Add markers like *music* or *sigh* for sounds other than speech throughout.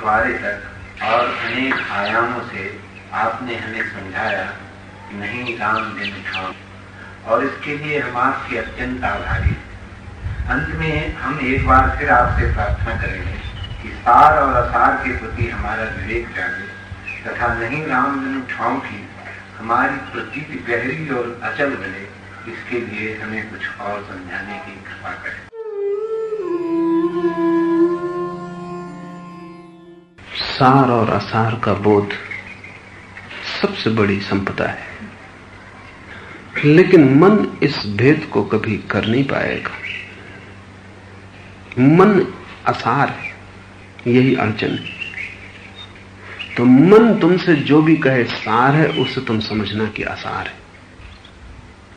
पखवाड़े तक और अनेक आयामों से आपने हमें समझाया नहीं राम दिन ठाम और इसके लिए हम आपके अत्यंत आभारी अंत में हम एक बार फिर आपसे प्रार्थना करेंगे कि सार और असार के प्रति हमारा विवेक जागे तथा नहीं राम दिन ठाव की हमारी प्रतीति गहरी और अचल बने, इसके लिए हमें कुछ और समझाने की कृपा करें। सार और असार का बोध सबसे बड़ी संपदा है। लेकिन मन इस भेद को कभी कर नहीं पाएगा। मन असार है, यही अड़चन है। तो मन तुमसे जो भी कहे सार है, उसे तुम समझना कि आसार है।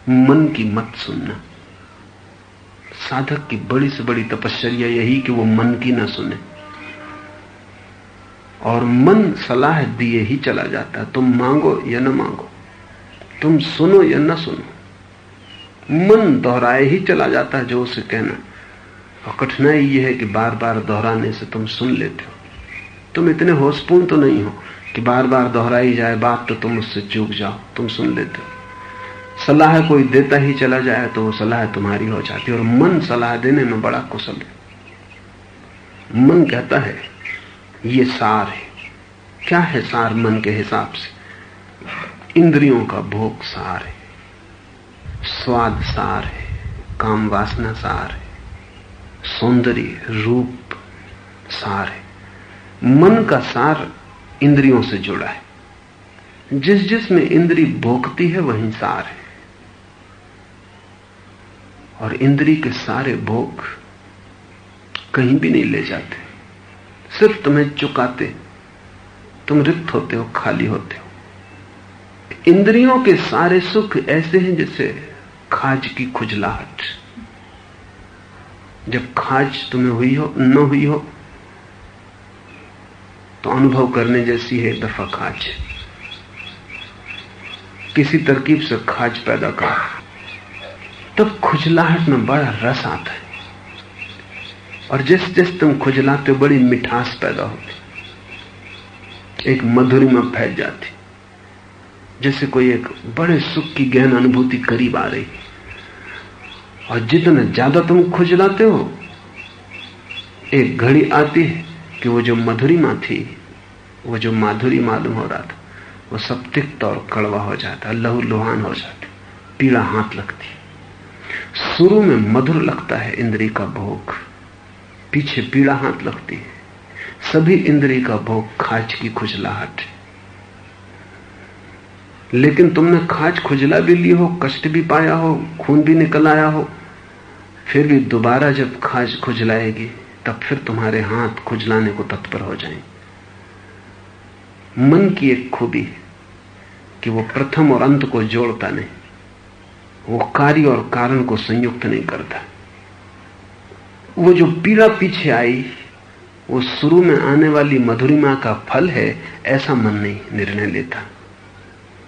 मन की मत सुनना। साधक की बड़ी से बड़ी तपस्या यही कि वो मन की ना सुने। और मन सलाह दिए ही चला जाता तुम मांगो या न मांगो। तुम सुनो या न सुनो। मन दोहराए ही चला जाता है जो उसे कहना। और कठिनाई यह है कि बार बार दोहराने से तुम सुन लेते हो। तुम इतने होशपूर्ण तो नहीं हो कि बार बार दोहराई जाए, बात तो तुम उससे चूक जाओ, तुम सुन लेते हो। सलाह कोई देता ही चला जाए तो वो सलाह तुम्हारी हो जाती है। और मन सलाह देने में बड़ा कुशल है। मन कहता है ये सार है। क्या है सार मन के हिसाब से? इंद्रियों का भोग सार है। स्वाद सार है। काम वासना सार है। सौंदर्य रूप सार है। मन का सार इंद्रियों से जुड़ा है। जिस जिसमें इंद्री भोगती है, वही सार है। और इंद्री के सारे भोग कहीं भी नहीं ले जाते। सिर्फ़ तुम्हें चुकाते, तुम रिक्त होते हो, खाली होते हो। इंद्रियों के सारे सुख ऐसे हैं जैसे खाज की खुजलाहट। जब खाज तुम्हें हुई हो, न हुई हो तो अनुभव करने जैसी है दफ़ा खाज। किसी तरकीब से खाज पैदा कर। तब खुजलाहट में बड़ा रस आता है। और जिस जिस तुम खुजलाते हो, बड़ी मिठास पैदा होती। एक मधुरिमा फैल जाती। जैसे कोई एक बड़े सुख की गहन अनुभूति करीब आ रही। और जितना ज़्यादा तुम खुजलाते हो, एक घड़ी आती है कि वो जो मधुरिमा थी, वो जो माधुरी मालूम हो रहा था, वो सब तिक्त और कड़वा हो जाता, लहू लुहान हो जाता, पीड़ा हाथ लगती। शुरू में मधुर लगता है इंद्री का भोग। पीछे पीड़ा हाथ लगती है। सभी इंद्री का भोग खाज की खुजलाहट लेकिन तुमने खाज खुजला भी ली हो, कष्ट भी पाया हो, खून भी निकल आया हो, फिर भी दोबारा जब खाज खुजलाएगी, तब फिर तुम्हारे हाथ खुजलाने को तत्पर हो जाएँगे। मन की एक खूबी है कि वो प्रथम और अंत को जोड़ता नहीं, वो कार्य और कारण को संयुक्त नहीं करता। वो जो पीड़ा पीछे आई, वो शुरू में आने वाली मधुरिमा का फल है, ऐसा मन नहीं निर्णय लेता।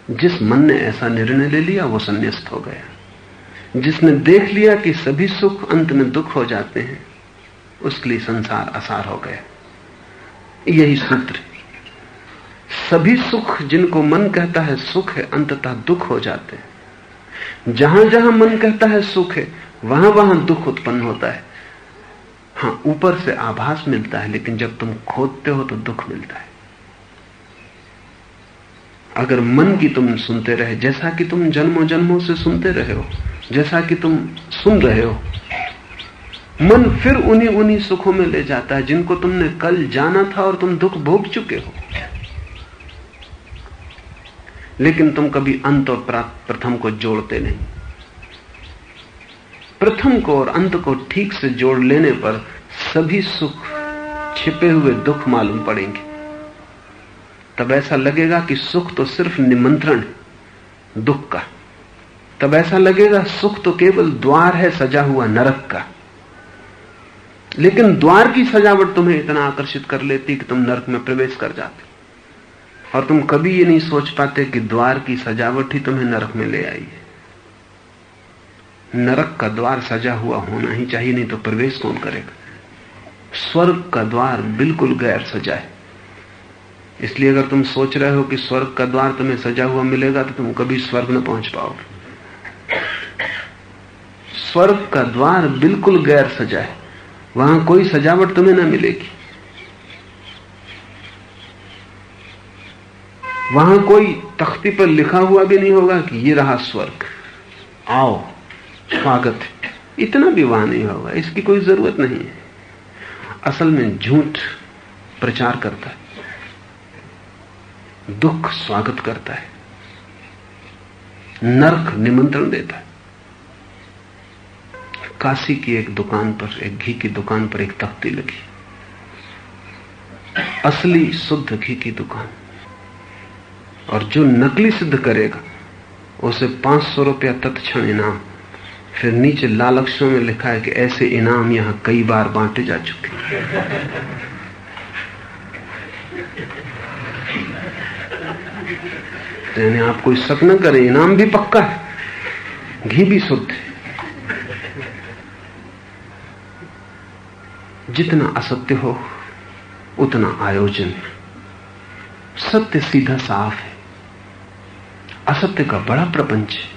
जिस मन ने ऐसा निर्णय ले लिया, वो संन्यास्त हो गया। जिसने देख लिया कि सभी सुख अंत में दुख हो जाते हैं, उसके लिए संसार आसार हो गया। यही सूत्र। सभी सुख जिनको मन कहता है सुख है, अंततः दुख हो जाते हैं। जहाँ जहाँ मन कहता है सुख है, वहाँ वहाँ दुख उत्पन्न होता है। हाँ, ऊपर से आभास मिलता है, लेकिन जब तुम खोदते हो तो दुख मिलता है। अगर मन की तुम सुनते रहे, जैसा कि तुम जन्मों जन्मों से सुनते रहे हो, जैसा कि तुम सुन रहे हो, मन फिर उन्हीं उन्हीं सुखों में ले जाता है, जिनको तुमने कल जाना था और तुम दुख भोग चुके हो। लेकिन तुम कभी अंत और प्रथम को जोड़ते नहीं। प्रथम को और अंत को ठीक से जोड़ लेने पर सभी सुख छिपे हुए दुख मालूम पड़ेंगे। तब ऐसा लगेगा कि सुख तो सिर्फ़ निमंत्रण दुख का। तब ऐसा लगेगा सुख तो केवल द्वार है सजा हुआ नरक का। लेकिन द्वार की सजावट तुम्हें इतना आकर्षित कर लेती कि तुम नरक में प्रवेश कर जाते। और तुम कभी ये नहीं सोच पाते कि द्वार की सजावट ही तुम्हें नरक में ले आई है। नरक का द्वार सजा हुआ होना ही चाहिए, नहीं तो प्रवेश कौन करेगा? स्वर्ग का द्वार बिल्कुल गैर सजा है। इसलिए अगर तुम सोच रहे हो कि स्वर्ग का द्वार तुम्हें सजा हुआ मिलेगा तो तुम कभी स्वर्ग न पहुँच पाओगे। स्वर्ग का द्वार बिल्कुल गैर सजा है। वहाँ कोई सजावट तुम्हें ना मिलेगी। वहाँ कोई तख्ती पर लिखा हुआ भी नहीं होगा कि ये रहा स्वर्ग। आओ स्वागत है। इतना भी वहाँ नहीं होगा, इसकी कोई ज़रूरत नहीं है। असल में झूठ प्रचार करता है, दुख स्वागत करता है, नरक निमंत्रण देता है। काशी की एक दुकान पर, एक घी की दुकान पर एक तख्ती लगी। असली शुद्ध घी की दुकान। और जो नकली सिद्ध करेगा, उसे पाँच सौ रुपया तत्क्षण इनाम। फिर नीचे लाल अक्षरों में लिखा है कि ऐसे इनाम यहाँ कई बार बांटे जा चुके यानी आप कोई शक न करें, इनाम भी पक्का है, घी भी शुद्ध है। जितना असत्य हो, उतना आयोजन। सत्य सीधा साफ़ है। असत्य का बड़ा प्रपंच है।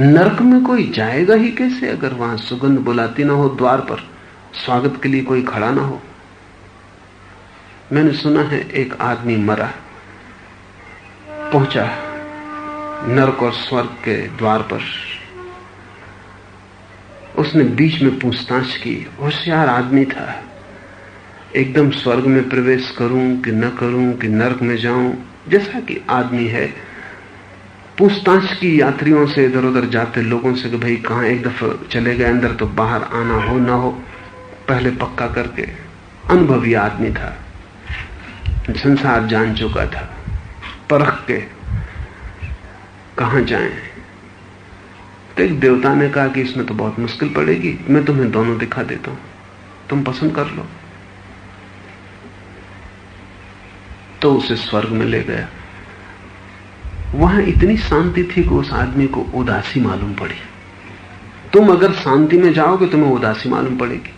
नरक में कोई जाएगा ही कैसे अगर वहाँ सुगंध बुलाती ना हो द्वार पर? स्वागत के लिए कोई खड़ा ना हो। मैंने सुना है एक आदमी मरा। पहुँचा नरक और स्वर्ग के द्वार पर। उसने बीच में पूछताछ की। होशियार आदमी था। एकदम स्वर्ग में प्रवेश करूँ कि न करूँ कि नरक में जाऊँ? जैसा कि आदमी है पूछताछ की यात्रियों से इधर उधर जाते लोगों से कि भाई कहाँ एक दफ़ा चले गए, अंदर तो बाहर आना हो ना हो, पहले पक्का करके। अनुभवी आदमी था। संसार जान चुका था। परख के कहा जाए? तो एक देवता ने कहा कि इसमें तो बहुत मुश्किल पड़ेगी, मैं तुम्हें दोनों दिखा देता हूँ। तुम पसंद कर लो। तो उसे स्वर्ग में ले गया। वहाँ इतनी शांति थी कि उस आदमी को उदासी मालूम पड़ी। तुम अगर शांति में जाओगे, तुम्हें उदासी मालूम पड़ेगी,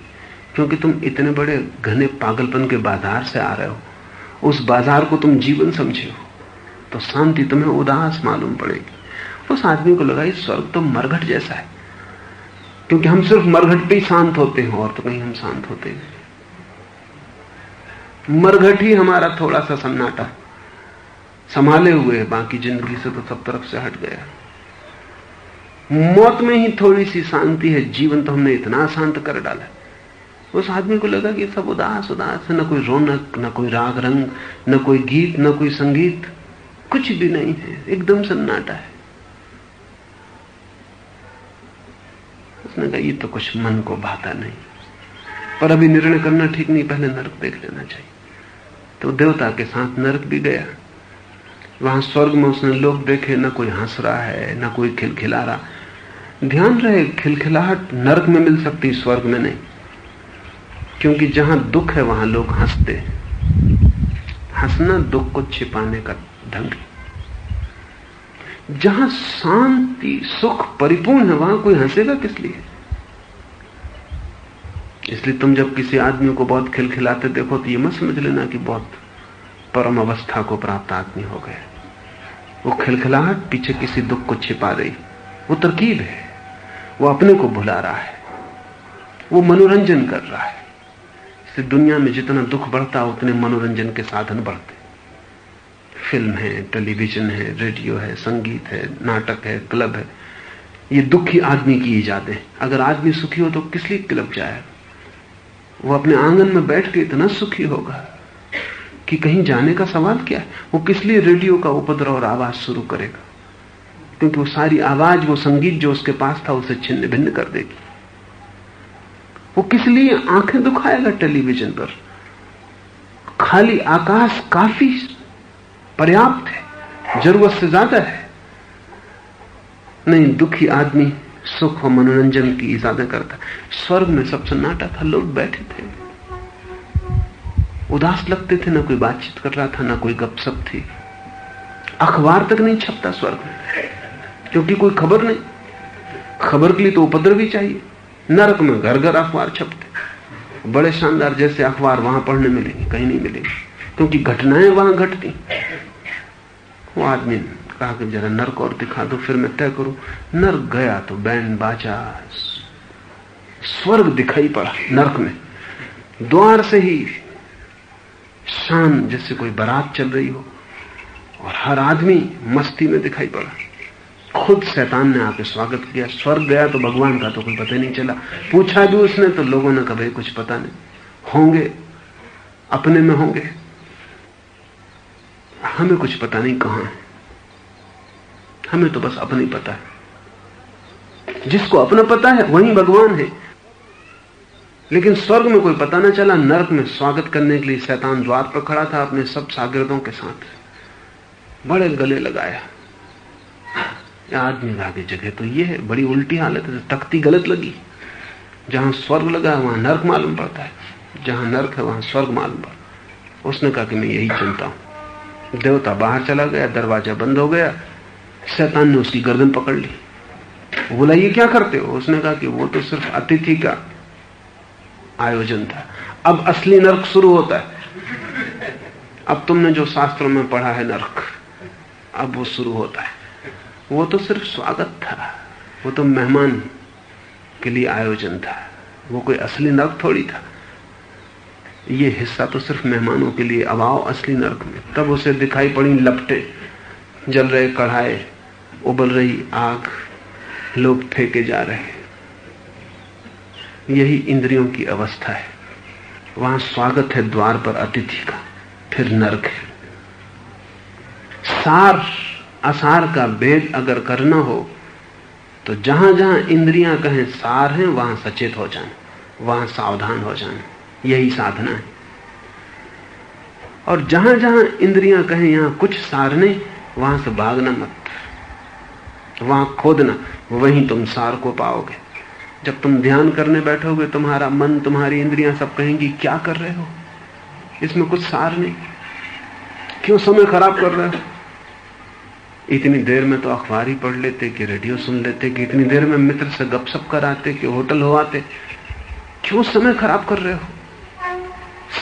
क्योंकि तुम इतने बड़े घने पागलपन के बाज़ार से आ रहे हो। उस बाज़ार को तुम जीवन समझे हो तो शांति तुम्हें उदास मालूम पड़ेगी। उस आदमी को लगा, इस स्वर्ग तो मरघट जैसा है, क्योंकि हम सिर्फ़ मरघट पे ही शांत होते हैं, और तो कहीं हम शांत होते नहीं। मरघट ही हमारा थोड़ा सा सन्नाटा। संभाले हुए है। बाकी ज़िंदगी से तो सब तरफ़ से हट गया। मौत में ही थोड़ी सी शांति है। जीवन तो हमने इतना शांत कर डाला। उस आदमी को लगा कि सब उदास उदास है। न कोई रौनक, न कोई राग रंग, न कोई गीत, न कोई संगीत। कुछ भी नहीं है। एकदम सन्नाटा है। उसने कहा, ये तो कुछ मन को भाता नहीं। पर अभी निर्णय करना ठीक नहीं। पहले नरक देख लेना चाहिए। तो देवता के साथ नरक भी गया। वहाँ स्वर्ग में उसने लोग देखे, ना कोई हंस रहा है, ना कोई खिलखिला रहा। ध्यान रहे, खिलखिलाहट नरक में मिल सकती, स्वर्ग में नहीं। क्योंकि जहाँ दुख है, वहाँ लोग हँसते हंसना दुख को छिपाने का ढंग जहाँ शांति, सुख परिपूर्ण है, वहाँ कोई हंसेगा किस लिए? इसलिए तुम जब किसी आदमी को बहुत खिलखिलाते देखो तो ये मत समझ लेना कि बहुत परम अवस्था को प्राप्त आदमी हो गए। वो खिलखिलाहट पीछे किसी दुख को छिपा रही। वो तरकीब है। वो अपने को भुला रहा है। वो मनोरंजन कर रहा है। इसलिए दुनिया में जितना दुख बढ़ता, उतने मनोरंजन के साधन बढ़ते। फ़िल्म है, टेलीविज़न है, रेडियो है, संगीत है, नाटक है, क्लब है। ये दुखी आदमी की इजाद है। अगर आदमी सुखी हो तो किस लिए क्लब जाएगा वो अपने आँगन में बैठ के इतना सुखी होगा। कि कहीं जाने का सवाल क्या है? वो किस लिए रेडियो का उपद्रव और आवाज़ शुरू करेगा? क्योंकि वो सारी आवाज़, वो संगीत जो उसके पास था, उसे छिन्न भिन्न कर देगी। वो किस लिए आँखें दुखाएगा टेलीविज़न पर? खाली आकाश काफ़ी पर्याप्त है, ज़रूरत से ज़्यादा है। नहीं, दुखी आदमी सुख और मनोरंजन की इजाज़त करता स्वर्ग में सब सन्नाटा था, लोग बैठे थे। उदास लगते थे, ना कोई बातचीत कर रहा था, ना कोई गपशप थी। अखबार तक नहीं छपता स्वर्ग में क्योंकि कोई खबर नहीं। खबर के लिए तो उपद्रव ही चाहिए। नरक में घर घर अखबार छपते। बड़े शानदार जैसे अखबार वहाँ पढ़ने मिलेंगे, कहीं नहीं मिलेंगे, क्योंकि घटनाएँ वहाँ घटती। वो आदमी कहा कि जरा नर्क और दिखा दो, फिर मैं तय करूँ, नर्क गया तो बैंड बाजा। स्वर्ग दिखाई पड़ा नर्क में। द्वार से ही शान जैसे कोई बारात चल रही हो और हर आदमी मस्ती में दिखाई पड़ा। खुद शैतान ने आके स्वागत किया। स्वर्ग गया तो भगवान का तो कोई पता नहीं चला। पूछा भी उसने तो लोगों ने कभी कुछ पता नहीं। होंगे, अपने में होंगे। हमें कुछ पता नहीं कहाँ है। हमें तो बस अपना ही पता है। जिसको अपना पता है, वही भगवान है। लेकिन स्वर्ग में कोई पता ना चला, नरक में स्वागत करने के लिए शैतान द्वार पर खड़ा था अपने सब शागिर्दों के साथ। बड़े गले लगाया। आदमी आगे जगह तो ये है, बड़ी उल्टी हालत है, तख्ती गलत लगी। जहाँ स्वर्ग लगा वहाँ नर्क मालूम पड़ता है। जहाँ नर्क है, वहाँ स्वर्ग मालूम पड़ता उसने कहा कि मैं यही चुनता हूँ। देवता बाहर चला गया, दरवाज़ा बंद हो गया। शैतान ने उसकी गर्दन पकड़ ली। बोला, ये क्या करते हो? उसने कहा कि वो तो सिर्फ़ अतिथि का आयोजन था। अब असली नरक शुरू होता है। अब तुमने जो शास्त्रों में पढ़ा है नरक, अब वो शुरू होता है। वो तो सिर्फ़ स्वागत था। वो तो मेहमान के लिए आयोजन था। वो कोई असली नरक थोड़ी था। ये हिस्सा तो सिर्फ़ मेहमानों के लिए। अभाव असली नरक में। तब उसे दिखाई पड़ी लपटे। जल रहे, कढ़ाए, उबल रही आग। लोग फेंके जा रहे। यही इंद्रियों की अवस्था है। वहाँ स्वागत है द्वार पर अतिथि का, फिर नरक है। सार, असार का भेद अगर करना हो तो जहाँ जहाँ इंद्रियाँ कहें सार हैं, वहाँ सचेत हो जाना वहाँ सावधान हो जाना यही साधना है। और जहाँ जहाँ इंद्रियाँ कहें यहाँ कुछ सार नहीं, वहाँ से भागना मत। वहाँ खोदना, वहीं तुम सार को पाओगे। जब तुम ध्यान करने बैठोगे, तुम्हारा मन, तुम्हारी इंद्रियाँ सब कहेंगी, क्या कर रहे हो? इसमें कुछ सार नहीं। क्यों समय खराब कर रहे हो? इतनी देर में तो अखबार ही पढ़ लेते, कि रेडियो सुन लेते, कि इतनी देर में मित्र से गपशप कराते, कि होटल हो आते क्यों समय खराब कर रहे हो?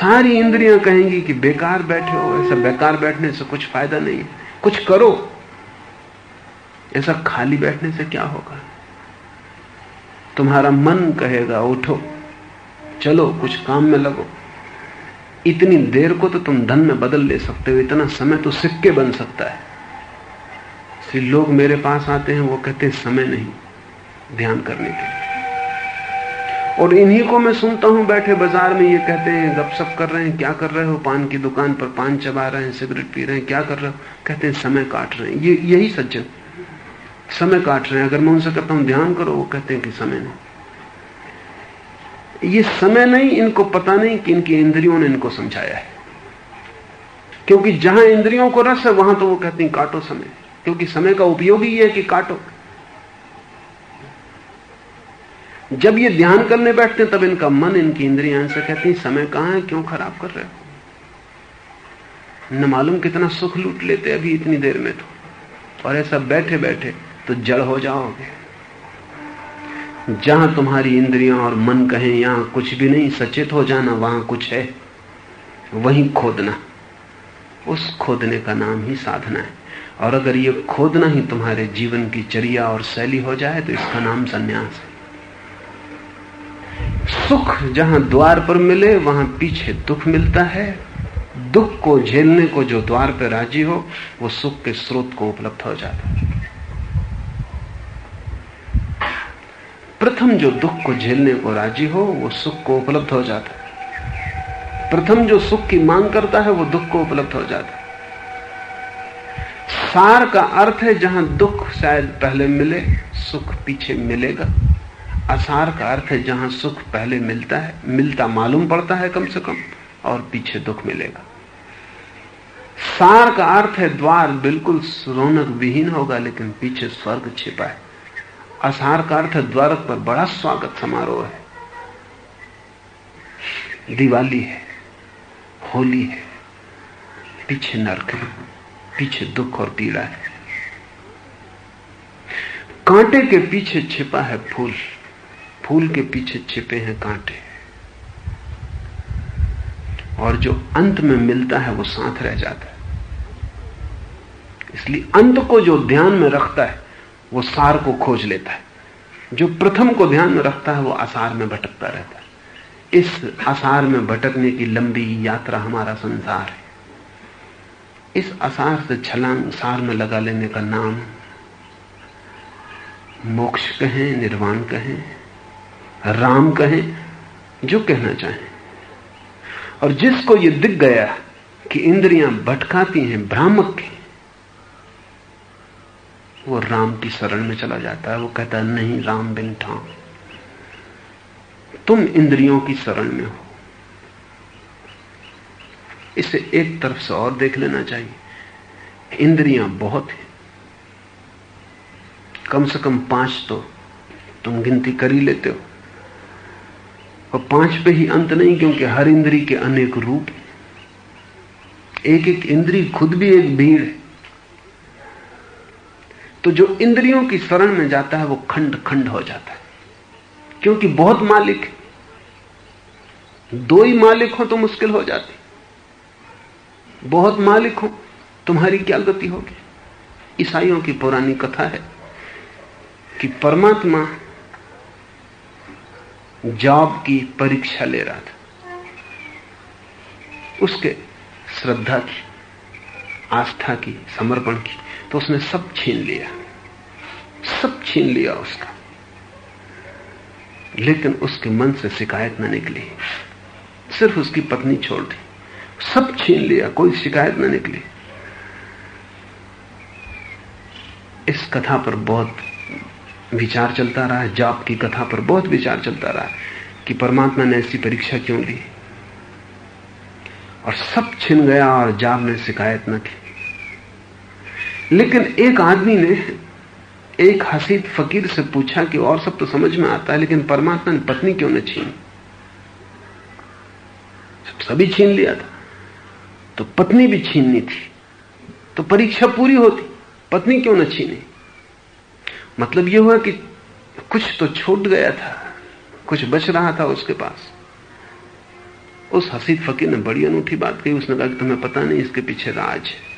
सारी इंद्रियाँ कहेंगी कि बेकार बैठे हो, ऐसा बेकार बैठने से कुछ फ़ायदा नहीं कुछ करो। ऐसा खाली बैठने से क्या होगा? तुम्हारा मन कहेगा, उठो, चलो, कुछ काम में लगो। इतनी देर को तो तुम धन में बदल ले सकते हो, इतना समय तो सिक्के बन सकता है। इसलिए लोग मेरे पास आते हैं, वो कहते हैं, समय नहीं, ध्यान करने के लिए। और इन्हीं को मैं सुनता हूँ बैठे बाज़ार में, ये कहते हैं गपशप कर रहे हैं, क्या कर रहे हो? पान की दुकान पर पान चबा रहे हैं, सिगरेट पी रहे हैं, क्या कर रहे हो? कहते हैं, समय काट रहे हैं। ये, यही सज्जन। समय काट रहे हैं। अगर मैं उनसे कहता हूँ, ध्यान करो, वो कहते हैं कि समय नहीं। ये समय नहीं, इनको पता नहीं कि इनकी इंद्रियों ने इनको समझाया है। क्योंकि जहाँ इंद्रियों को रस है, वहाँ तो वो कहते हैं, काटो समय। क्योंकि समय का उपयोग ही है कि काटो। जब ये ध्यान करने बैठते हैं, तब इनका मन, इनकी इंद्रिया इनसे कहती हैं, समय कहाँ है? क्यों खराब कर रहे हो? न मालूम कितना सुख लूट लेते अभी इतनी देर में तो। और ऐसा बैठे बैठे तो जड़ हो जाओगे। जहाँ तुम्हारी इंद्रियाँ और मन कहें, यहाँ कुछ भी नहीं, सचेत हो जाना, वहाँ कुछ है। वहीं खोदना। उस खोदने का नाम ही साधना है। और अगर ये खोदना ही तुम्हारे जीवन की चर्या और शैली हो जाए तो इसका नाम संन्यास है। सुख जहाँ द्वार पर मिले, वहाँ पीछे दुख मिलता है। दुख को झेलने को जो द्वार पर राज़ी हो, वो सुख के स्रोत को उपलब्ध हो जाता है। प्रथम जो दुख को झेलने को राज़ी हो, वो सुख को उपलब्ध हो जाता है। प्रथम जो सुख की मांग करता है, वो दुख को उपलब्ध हो जाता है। सार का अर्थ है, जहाँ दुख शायद पहले मिले, सुख पीछे मिलेगा। असार का अर्थ है, जहाँ सुख पहले मिलता है, मिलता मालूम पड़ता है कम से कम, और पीछे दुख मिलेगा। सार का अर्थ है, द्वार बिल्कुल रौनक विहीन होगा, लेकिन पीछे स्वर्ग छिपा है। असार का अर्थ द्वारक पर बड़ा स्वागत समारोह है। दिवाली है, होली है, पीछे नरक है, पीछे दुख और पीड़ा है। कांटे के पीछे छिपा है फूल फूल के पीछे छिपे हैं कांटे। और जो अंत में मिलता है, वो साथ रह जाता है। इसलिए अंत को जो ध्यान में रखता है वो सार को खोज लेता है। जो प्रथम को ध्यान में रखता है, वो आसार में भटकता रहता है। इस आसार में भटकने की लंबी यात्रा हमारा संसार है। इस आसार से छलांग सार में लगा लेने का नाम मोक्ष कहें, निर्वाण कहें, राम कहें, जो कहना चाहें। और जिसको ये दिख गया कि इंद्रियाँ भटकाती हैं, भ्रामक हैं वो राम की शरण में चला जाता है, वो कहता है, नहीं, राम बिन ठाम, तुम इंद्रियों की शरण में हो। इसे एक तरफ़ से और देख लेना चाहिए। इंद्रियाँ बहुत हैं। कम से कम पाँच तो तुम गिनती कर ही लेते हो। और पाँच पे ही अंत नहीं, क्योंकि हर इंद्री के अनेक रूप एक एक इंद्री खुद भी एक भीड़ है। तो जो इंद्रियों की शरण में जाता है, वो खंड खंड हो जाता है। क्योंकि बहुत मालिक दो ही मालिक हो तो मुश्किल हो जाती। बहुत मालिक हो, तुम्हारी क्या गति होगी? ईसाइयों की पुरानी कथा है कि परमात्मा जॉब की परीक्षा ले रहा था। उसके श्रद्धा की, आस्था की, समर्पण की। तो उसने सब छीन लिया। सब छीन लिया उसका। लेकिन उसके मन से शिकायत न निकली। सिर्फ़ उसकी पत्नी छोड़ दी। सब छीन लिया, कोई शिकायत न निकली। इस कथा पर बहुत विचार चलता रहा जाप की कथा पर बहुत विचार चलता रहा कि परमात्मा ने ऐसी परीक्षा क्यों दी? और सब छिन गया और जाप ने शिकायत न की। लेकिन एक आदमी ने एक हसीद फकीर से पूछा कि और सब तो समझ में आता है, लेकिन परमात्मा ने पत्नी क्यों न छीन? सभी छीन लिया था। तो पत्नी भी छीननी थी। तो परीक्षा पूरी होती। पत्नी क्यों न छीनी? मतलब यह हुआ कि कुछ तो छूट गया था। कुछ बच रहा था उसके पास। उस हसीद फकीर ने बड़ी अनूठी बात कही। उसने कहा कि तुम्हें पता नहीं इसके पीछे राज है।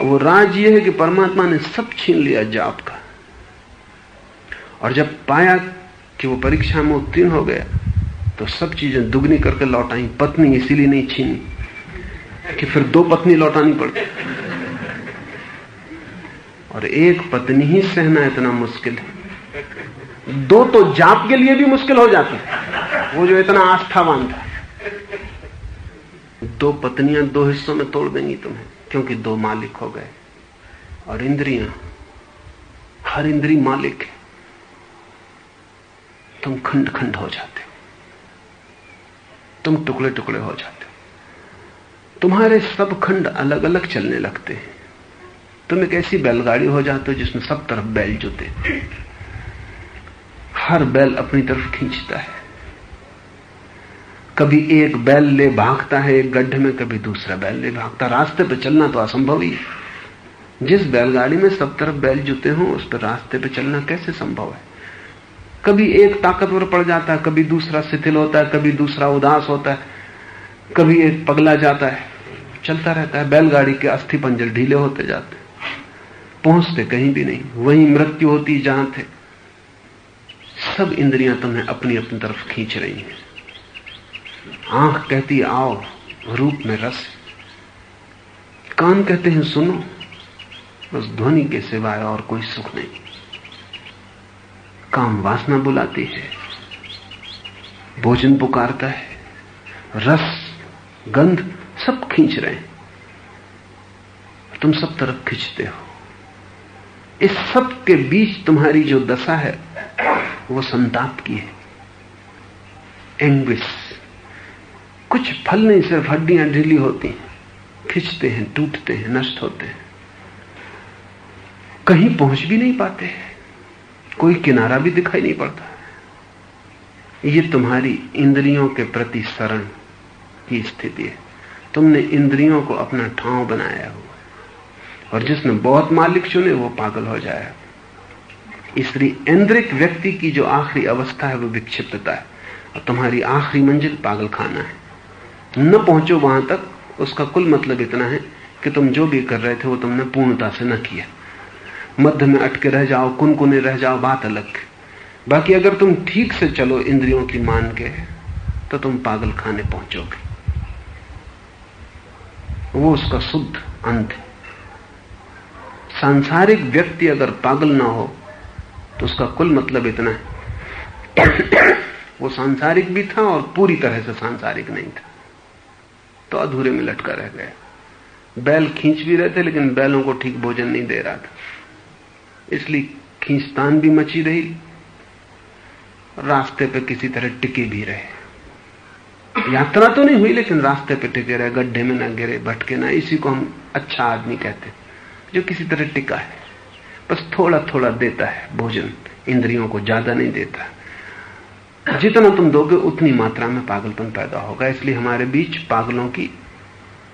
वो राज ये है कि परमात्मा ने सब छीन लिया जाप का और जब पाया कि वो परीक्षा में उत्तीर्ण हो गया तो सब चीज़ें दुगनी करके लौटाई, पत्नी इसीलिए नहीं छीनी कि फिर दो पत्नी लौटानी पड़ती और एक पत्नी ही सहना इतना मुश्किल है। दो तो जाप के लिए भी मुश्किल हो जाता वो जो इतना आस्थावान था। दो पत्नियाँ दो हिस्सों में तोड़ देंगी तुम्हें। क्योंकि दो मालिक हो गए। और इंद्रियाँ, हर इंद्री मालिक है। तुम खंड खंड हो जाते हो। तुम टुकड़े टुकड़े हो जाते हो। तुम्हारे सब खंड अलग अलग चलने लगते हैं। तुम एक ऐसी बैलगाड़ी हो जाते हो जिसमें सब तरफ़ बैल जुते हर बैल अपनी तरफ़ खींचता है। कभी एक बैल ले भागता है एक गड्ढे में, कभी दूसरा बैल ले भागता रास्ते पे चलना तो असंभव ही है। जिस बैलगाड़ी में सब तरफ़ बैल जुते हों, उस पर रास्ते पे चलना कैसे संभव है? कभी एक ताकतवर पड़ जाता है, कभी दूसरा शिथिल होता है, कभी दूसरा उदास होता है, कभी एक पगला जाता है। चलता रहता है। बैलगाड़ी के अस्थि पंजर ढीले होते जाते पहुँचते कहीं भी नहीं। वही मृत्यु होती जहाँ थे। सब इंद्रियाँ तुम्हें अपनी अपनी तरफ़ खींच रही हैं। आँख कहती आओ, रूप में रस। कान कहते हैं, सुनो, बस ध्वनि के सिवाय और कोई सुख नहीं। काम वासना बुलाती है, भोजन पुकारता है, रस, गंध सब खींच रहे हैं। तुम सब तरफ़ खींचते हो। इस सब के बीच तुम्हारी जो दशा है, वो संताप की है। एंग्विश कुछ फल नहीं, सिर्फ़ हड्डियाँ ढीली होती हैं। खिंचते हैं, टूटते हैं, नष्ट होते हैं। कहीं पहुँच भी नहीं पाते कोई किनारा भी दिखाई नहीं पड़ता। ये तुम्हारी इंद्रियों के प्रति शरण की स्थिति है। तुमने इंद्रियों को अपना ठाव बनाया हुआ और जिसने बहुत मालिक चुने, वो पागल हो जाए इसलिए इंद्रिक व्यक्ति की जो आखिरी अवस्था है, वो विक्षिप्तता है। और तुम्हारी आखिरी मंजिल पागल खाना है। न पहुंचो वहाँ तक, उसका कुल मतलब इतना है कि तुम जो भी कर रहे थे वो तुमने पूर्णता से न किया। मध्य में अटके रह जाओ, कुनकुने रह जाओ, बात अलग बाकी अगर तुम ठीक से चलो इंद्रियों की मान के तो तुम पागल खाने पहुंचोगे। वो उसका शुद्ध अंत है। सांसारिक व्यक्ति अगर पागल ना हो तो उसका कुल मतलब इतना है। *coughs* वो सांसारिक भी था और पूरी तरह से सांसारिक नहीं था। तो अधूरे में लटका रह गया। बैल खींच भी रहे थे, लेकिन बैलों को ठीक भोजन नहीं दे रहा था। इसलिए खींचतान भी मची रही, रास्ते पे किसी तरह टिके भी रहे। यात्रा तो नहीं हुई, लेकिन रास्ते पे टिके रहे, गड्ढे में ना गिरे, भटके ना, इसी को हम अच्छा आदमी कहते जो किसी तरह टिका है। बस थोड़ा थोड़ा देता है, भोजन, इंद्रियों को ज़्यादा नहीं देता। जितना तुम दोगे, उतनी मात्रा में पागलपन पैदा होगा। इसलिए हमारे बीच पागलों की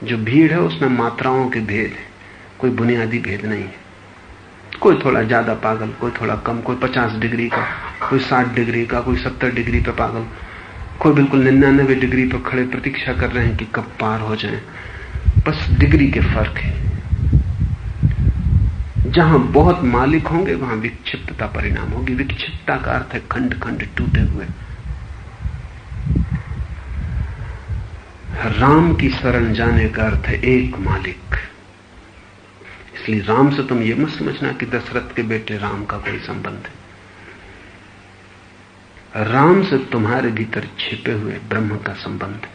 जो भीड़ है, उसमें मात्राओं के भेद है। कोई बुनियादी भेद नहीं है। कोई थोड़ा ज़्यादा पागल, कोई थोड़ा कम, कोई पचास डिग्री का, कोई साठ डिग्री का, कोई सत्तर डिग्री पे पागल, कोई बिल्कुल निन्यानबे डिग्री पर खड़े प्रतीक्षा कर रहे हैं कि कब पार हो जाए। बस डिग्री के फ़र्क है। जहाँ बहुत मालिक होंगे, वहाँ विक्षिप्तता परिणाम होगी। विक्षिप्तता का अर्थ है खंड खंड टूटे हुए। राम की शरण जाने का अर्थ है एक मालिक। इसलिए राम से तुम ये मत समझना कि दशरथ के बेटे राम का कोई संबंध है। राम से तुम्हारे भीतर छिपे हुए ब्रह्म का संबंध है।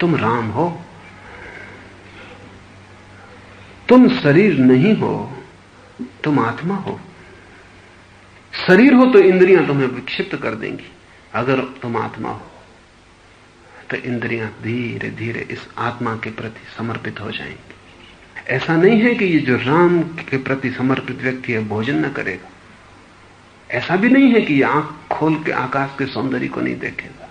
तुम राम हो। तुम शरीर नहीं हो, तुम आत्मा हो। शरीर हो तो इंद्रियाँ तुम्हें विक्षिप्त कर देंगी, अगर तुम आत्मा हो। तो इंद्रियाँ धीरे धीरे इस आत्मा के प्रति समर्पित हो जाएँगी। ऐसा नहीं है कि ये जो राम के प्रति समर्पित व्यक्ति है, भोजन न करेगा। ऐसा भी नहीं है कि ये आँख खोल के आकाश के सौंदर्य को नहीं देखेगा।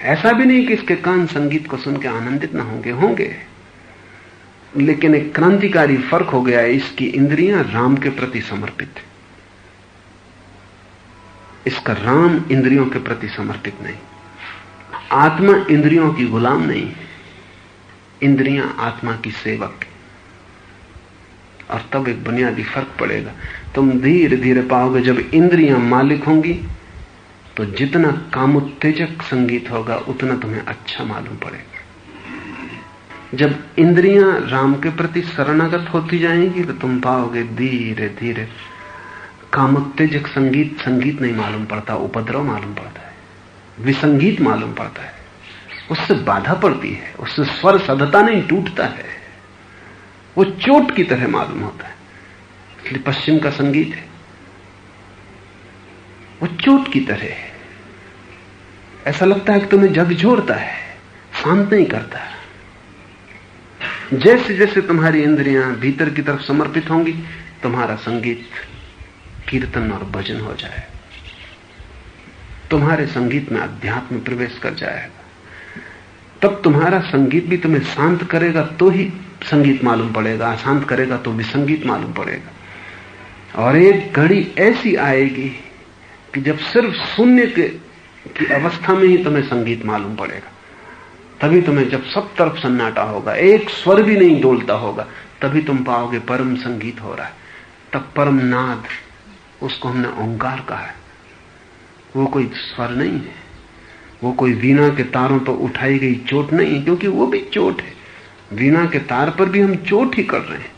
ऐसा भी नहीं कि इसके कान संगीत को सुन के आनंदित ना होंगे होंगे। लेकिन एक क्रांतिकारी फ़र्क हो गया है, इसकी इंद्रियाँ राम के प्रति समर्पित इसका राम इंद्रियों के प्रति समर्पित नहीं। आत्मा इंद्रियों की गुलाम नहीं है इंद्रियाँ आत्मा की सेवक। है और तब एक बुनियादी फ़र्क पड़ेगा। तुम धीरे धीरे पाओगे, जब इंद्रियाँ मालिक होंगी तो जितना कामोत्तेजक संगीत होगा, उतना तुम्हें अच्छा मालूम पड़ेगा। जब इंद्रियाँ राम के प्रति शरणागत होती जाएँगी तो तुम पाओगे धीरे धीरे कामोत्तेजक संगीत संगीत नहीं मालूम पड़ता, उपद्रव मालूम पड़ता है। विसंगीत मालूम पड़ता है। उससे बाधा पड़ती है, उससे स्वर सदता नहीं टूटता है। वो चोट की तरह मालूम होता है। इसलिए पश्चिम का संगीत है। वो चोट की तरह है। ऐसा लगता है कि तुम्हें झकझोरता है, शांत नहीं करता। जैसे जैसे तुम्हारी इंद्रियाँ भीतर की तरफ़ समर्पित होंगी, तुम्हारा संगीत कीर्तन और भजन हो जाए तुम्हारे संगीत में अध्यात्म प्रवेश कर जाएगा। तब तुम्हारा संगीत भी तुम्हें शांत करेगा तो ही संगीत मालूम पड़ेगा, अशांत करेगा तो भी संगीत मालूम पड़ेगा। और एक घड़ी ऐसी आएगी कि जब सिर्फ़ शून्य के, की अवस्था में ही तुम्हें संगीत मालूम पड़ेगा, तभी तुम्हें जब सब तरफ़ सन्नाटा होगा, एक स्वर भी नहीं डोलता होगा, तभी तुम पाओगे परम संगीत हो रहा है। तब परम नाद, उसको हमने ओंकार कहा है। वो कोई स्वर नहीं है। वो कोई वीणा के तारों पर उठाई गई चोट नहीं है, क्योंकि वो भी चोट है। वीणा के तार पर भी हम चोट ही कर रहे हैं।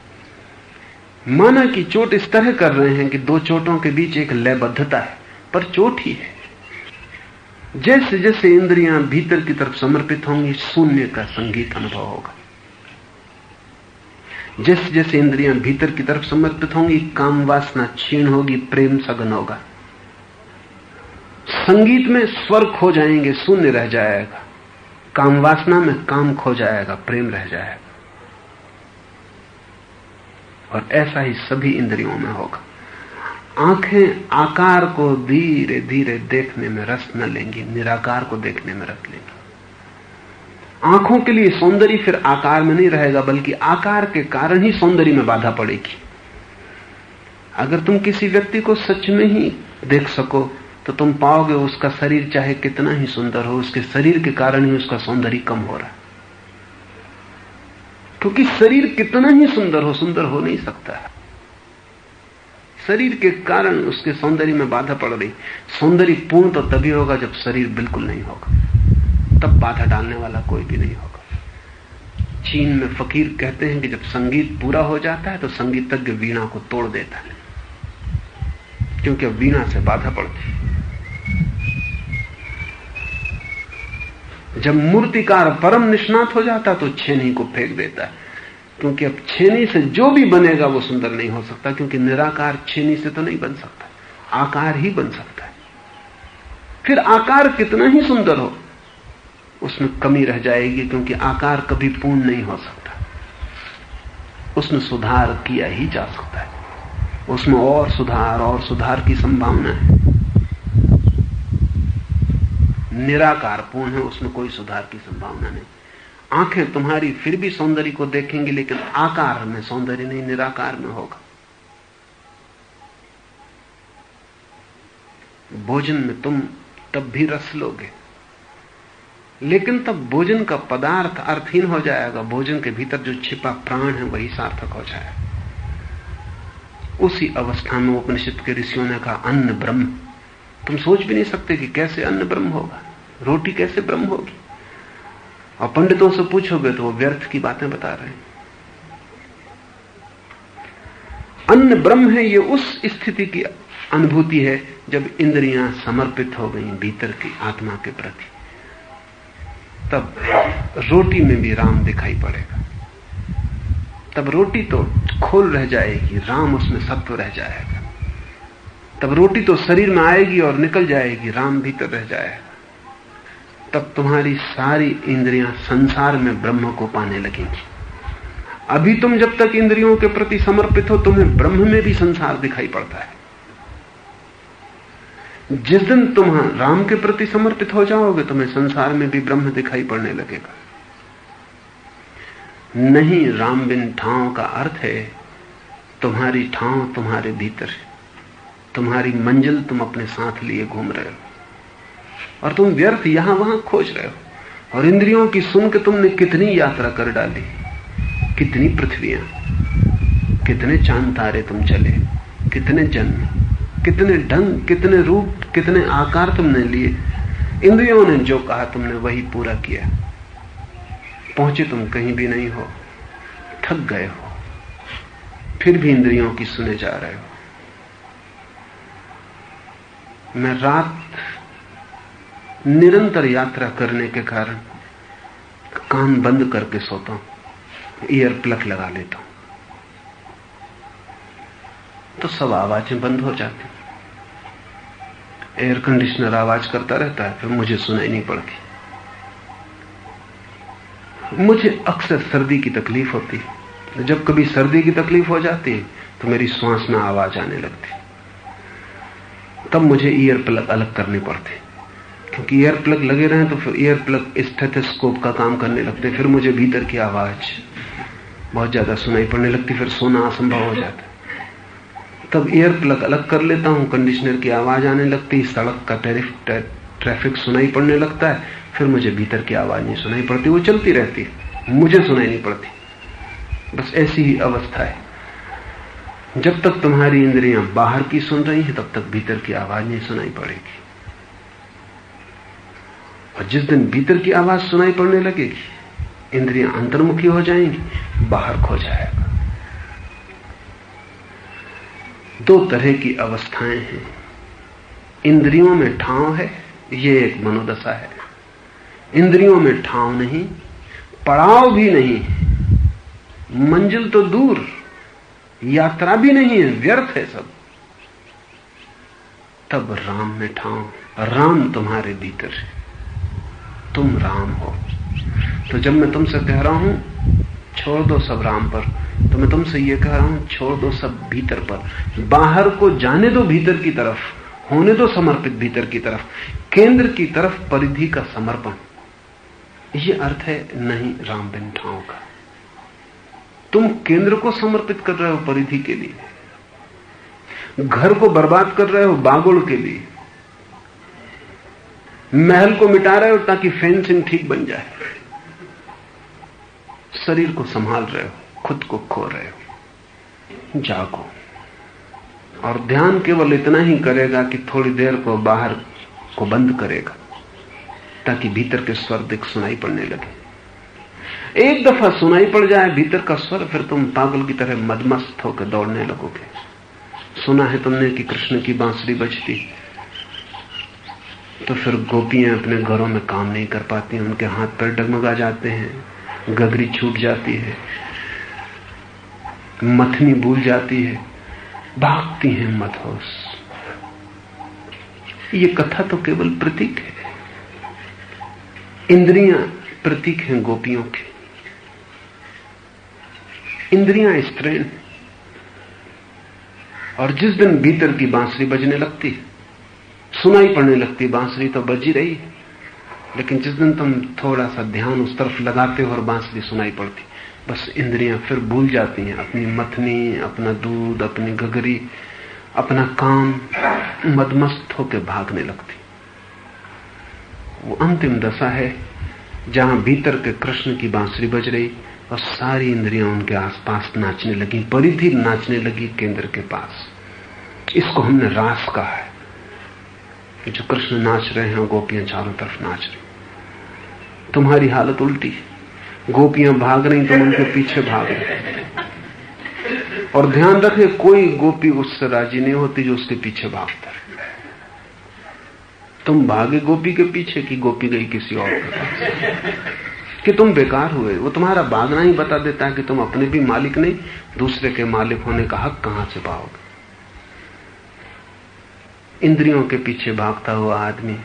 माना कि चोट इस तरह कर रहे हैं कि दो चोटों के बीच एक लयबद्धता है, पर चोट ही है। जैसे जैसे इंद्रियाँ भीतर की तरफ़ समर्पित होंगी, शून्य का संगीत अनुभव होगा। जैसे जैसे इंद्रियाँ भीतर की तरफ़ समर्पित होंगी, काम वासना क्षीण होगी, प्रेम सघन होगा। संगीत में स्वर खो जाएँगे, शून्य रह जाएगा। काम वासना में काम खो जाएगा, प्रेम रह जाएगा। और ऐसा ही सभी इंद्रियों में होगा। आँखें आकार को धीरे धीरे देखने में रस न लेंगी, निराकार को देखने में रस लेंगी। आँखों के लिए सौंदर्य फिर आकार में नहीं रहेगा, बल्कि आकार के कारण ही सौंदर्य में बाधा पड़ेगी। अगर तुम किसी व्यक्ति को सच में ही देख सको तो तुम पाओगे उसका शरीर चाहे कितना ही सुंदर हो, उसके शरीर के कारण ही उसका सौंदर्य कम हो रहा है। क्योंकि शरीर कितना ही सुंदर हो सुंदर हो नहीं सकता है। शरीर के कारण उसके सौंदर्य में बाधा पड़ रही सौंदर्य पूर्ण तो तभी होगा जब शरीर बिल्कुल नहीं होगा। तब बाधा डालने वाला कोई भी नहीं होगा। चीन में फकीर कहते हैं कि जब संगीत पूरा हो जाता है तो संगीतज्ञ वीणा को तोड़ देता है। क्योंकि अब वीणा से बाधा पड़ती जब मूर्तिकार परम निष्णात हो जाता तो छेनी को फेंक देता है। क्योंकि अब छेनी से जो भी बनेगा वो सुंदर नहीं हो सकता, क्योंकि निराकार छेनी से तो नहीं बन सकता, आकार ही बन सकता है। फिर आकार कितना ही सुंदर हो, उसमें कमी रह जाएगी, क्योंकि आकार कभी पूर्ण नहीं हो सकता। उसमें सुधार किया ही जा सकता है। उसमें और सुधार और सुधार की संभावना है। निराकार पूर्ण है, उसमें कोई सुधार की संभावना नहीं। आँखें तुम्हारी फिर भी सौंदर्य को देखेंगी, लेकिन आकार में सौंदर्य नहीं, निराकार में होगा। भोजन में तुम तब भी रस लोगे। लेकिन तब भोजन का पदार्थ अर्थहीन हो जाएगा। भोजन के भीतर जो छिपा प्राण है, वही सार्थक हो जाएगा। उसी अवस्था में उपनिषद के ऋषियों ने कहा, अन्न ब्रह्म। तुम सोच भी नहीं सकते कि कैसे अन्न ब्रह्म होगा। रोटी कैसे ब्रह्म होगी? और पंडितों से पूछोगे तो वो व्यर्थ की बातें बता रहे हैं। अन्न ब्रह्म है, ये उस स्थिति की अनुभूति है जब इंद्रियाँ समर्पित हो गई भीतर की आत्मा के प्रति। तब रोटी में भी राम दिखाई पड़ेगा। तब रोटी तो खोल रह जाएगी, राम उसमें सत्व रह जाएगा। तब रोटी तो शरीर में आएगी और निकल जाएगी, राम भीतर रह जाएगा। तब तुम्हारी सारी इंद्रियाँ संसार में ब्रह्म को पाने लगेंगी। अभी तुम जब तक इंद्रियों के प्रति समर्पित हो, तुम्हें ब्रह्म में भी संसार दिखाई पड़ता है। जिस दिन तुम राम के प्रति समर्पित हो जाओगे, तुम्हें संसार में भी ब्रह्म दिखाई पड़ने लगेगा। नहीं राम बिन ठाव का अर्थ है, तुम्हारी ठाव तुम्हारे भीतर है। तुम्हारी मंजिल तुम अपने साथ लिए घूम रहे हो। और तुम व्यर्थ यहाँ वहाँ खोज रहे हो। और इंद्रियों की सुन के तुमने कितनी यात्रा कर डाली, कितनी पृथ्वियाँ, कितने चाँद तारे तुम चले, कितने जन्म, कितने ढंग, कितने रूप, कितने आकार तुमने लिए। इंद्रियों ने जो कहा तुमने वही पूरा किया। पहुँचे तुम कहीं भी नहीं हो, थक गए हो, फिर भी इंद्रियों की सुने जा रहे हो। मैं रात निरंतर यात्रा करने के कारण कान बंद करके सोता हूँ ईयर प्लग लगा लेता हूँ। तो सब आवाज़ें बंद हो जाती। एयर कंडीशनर आवाज़ करता रहता है, फिर मुझे सुनाई नहीं पड़ती। मुझे अक्सर सर्दी की तकलीफ़ होती है। जब कभी सर्दी की तकलीफ़ हो जाती है तो मेरी श्वास में आवाज़ आने लगती तब मुझे ईयर प्लग अलग करने पड़ते क्योंकि ईयर प्लग लगे रहे तो फिर ईयर प्लग स्टेथोस्कोप का काम करने लगते फिर मुझे भीतर की आवाज़ बहुत ज़्यादा सुनाई पड़ने लगती फिर सोना असंभव हो जाता तब ईयर प्लग अलग कर लेता हूँ कंडीशनर की आवाज़ आने लगती सड़क का टेरिफ ट्रैफ़िक सुनाई पड़ने लगता है, फिर मुझे भीतर की आवाज़ नहीं सुनाई पड़ती, वो चलती रहती है। मुझे सुनाई नहीं पड़ती। बस ऐसी ही अवस्था है। जब तक तुम्हारी इंद्रियाँ बाहर की सुन रही हैं, तब तक भीतर की आवाज़ नहीं सुनाई पड़ेगी। और जिस दिन भीतर की आवाज़ सुनाई पड़ने लगेगी, इंद्रियाँ अंतर्मुखी हो जाएँगी, बाहर खो जाएगा। दो तरह की अवस्थाएँ हैं। इंद्रियों में ठाव है ये एक मनोदशा है। इंद्रियों में ठाव नहीं, पड़ाव भी नहीं मंजिल तो दूर, यात्रा भी नहीं है, व्यर्थ है सब। तब राम में ठाव, राम तुम्हारे भीतर है। तुम राम हो। तो जब मैं तुमसे कह रहा हूँ, छोड़ दो सब राम पर तो मैं तुमसे ये कह रहा हूँ, छोड़ दो सब भीतर पर। बाहर को जाने दो भीतर की तरफ़। होने दो समर्पित भीतर की तरफ़, केंद्र की तरफ़ परिधि का समर्पण। ये अर्थ है नहीं राम बिन ठाव का। तुम केंद्र को समर्पित कर रहे हो परिधि के लिए, घर को बर्बाद कर रहे हो बागुड़ के लिए, महल को मिटा रहे हो ताकि फेंसिंग ठीक बन जाए, शरीर को संभाल रहे हो, खुद को खो रहे हो, जागो। और ध्यान केवल इतना ही करेगा कि थोड़ी देर को बाहर को बंद करेगा, ताकि भीतर के स्वर दिख सुनाई पड़ने लगे। एक दफ़ा सुनाई पड़ जाए, भीतर का स्वर, फिर तुम पागल की तरह मदमस्त होकर दौड़ने लगोगे। सुना है तुमने कि कृष्ण की बांसुरी बजती? तो फिर गोपियाँ अपने घरों में काम नहीं कर पाती, उनके हाथ पैर डगमगा जाते हैं, गगरी छूट जाती है, मथनी भूल जाती है। भागती हैं मथोस ये कथा तो केवल प्रतीक है। इंद्रियाँ प्रतीक हैं गोपियों के। इंद्रियाँ स्त्रीण और जिस दिन भीतर की बांसुरी बजने लगती, सुनाई पड़ने लगती, बांसुरी तो बजी रही। लेकिन जिस दिन तुम थोड़ा सा ध्यान उस तरफ़ लगाते हो और बांसुरी सुनाई पड़ती बस इंद्रियाँ फिर भूल जाती हैं। अपनी मथनी, अपना दूध, अपनी गगरी, अपना काम मदमस्त होकर भागने लगती। वो अंतिम दशा है, जहाँ भीतर के कृष्ण की बांसुरी बज रही और सारी इंद्रियाँ उनके आसपास नाचने लगी, परिधि नाचने लगी केंद्र के पास। इसको हमने रास कहा है कि जो कृष्ण नाच रहे हैं गोपियाँ चारों तरफ़ नाच रही। तुम्हारी हालत उल्टी है। गोपियाँ भाग रही तुम उनके पीछे भाग रहे। और ध्यान रखे, कोई गोपी उससे राज़ी नहीं होती जो उसके पीछे भागता है तुम भागे गोपी के पीछे की गोपी गई किसी और के पास? कि तुम बेकार हुए? वो तुम्हारा भागना ही बता देता है कि तुम अपने भी मालिक नहीं, दूसरे के मालिक होने का हक कहाँ से पाओगे? इंद्रियों के पीछे भागता हुआ आदमी,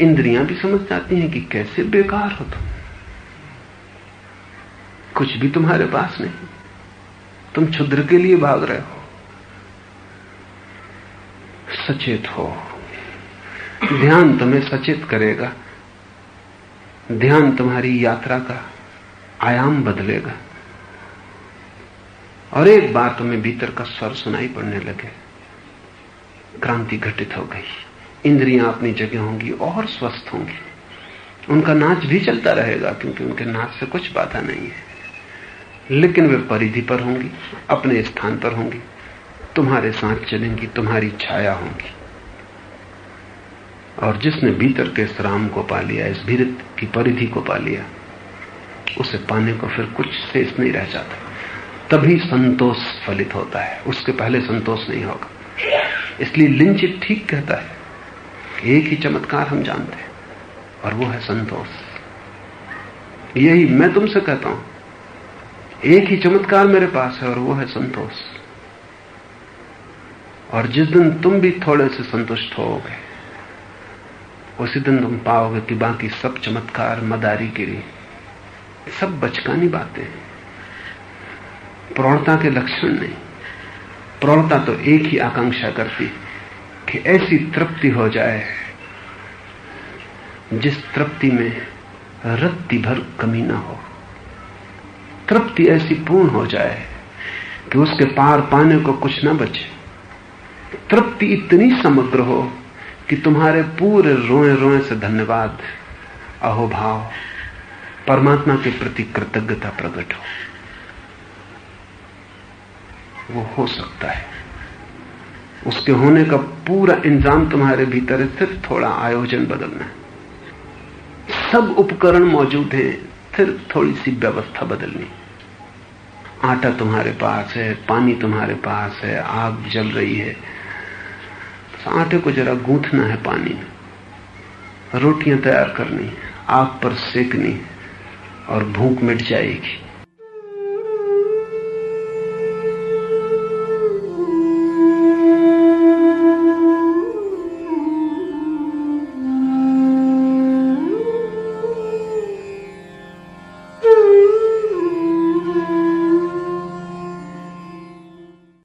इंद्रियाँ भी समझ जाती हैं कि कैसे बेकार हो तुम? कुछ भी तुम्हारे पास नहीं। तुम क्षुद्र के लिए भाग रहे हो। सचेत हो। ध्यान तुम्हें सचेत करेगा। ध्यान तुम्हारी यात्रा का आयाम बदलेगा। और एक बार तुम्हें भीतर का स्वर सुनाई पड़ने लगे। क्रांति घटित हो गई। इंद्रियाँ अपनी जगह होंगी और स्वस्थ होंगी। उनका नाच भी चलता रहेगा क्योंकि उनके नाच से कुछ बाधा नहीं है। लेकिन वे परिधि पर होंगी, अपने स्थान पर होंगी। तुम्हारे साथ चलेंगी, तुम्हारी छाया होंगी। और जिसने भीतर के इस राम को पा लिया, इस भीरत की परिधि को पा लिया, उसे पाने को फिर कुछ शेष नहीं रह जाता। तभी संतोष फलित होता है। उसके पहले संतोष नहीं होगा। इसलिए लिंचित ठीक कहता है एक ही चमत्कार हम जानते हैं, और वो है संतोष। यही मैं तुमसे कहता हूँ। एक ही चमत्कार मेरे पास है और वो है संतोष। और जिस दिन तुम भी थोड़े से संतुष्ट होगे, उसी दिन तुम पाओगे कि बाकी सब चमत्कार, मदारी गिरी सब बचकानी बातें प्रौढ़ता के लक्षण नहीं। प्रौढ़ता तो एक ही आकांक्षा करती कि ऐसी तृप्ति हो जाए जिस तृप्ति में रत्ती भर कमी ना हो। तृप्ति ऐसी पूर्ण हो जाए कि उसके पार पाने को कुछ ना बचे। तृप्ति इतनी समग्र हो कि तुम्हारे पूरे रोए रोए से धन्यवाद, अहोभाव, परमात्मा के प्रति कृतज्ञता प्रकट हो। वो हो सकता है। उसके होने का पूरा इंतज़ाम तुम्हारे भीतर है सिर्फ़ थोड़ा आयोजन बदलना है। सब उपकरण मौजूद हैं, फिर थोड़ी सी व्यवस्था बदलनी आटा तुम्हारे पास है, पानी तुम्हारे पास है, आग जल रही है। आटे को जरा गूंथना है पानी में। रोटियाँ तैयार करनी, आग पर सेकनी और भूख मिट जाएगी।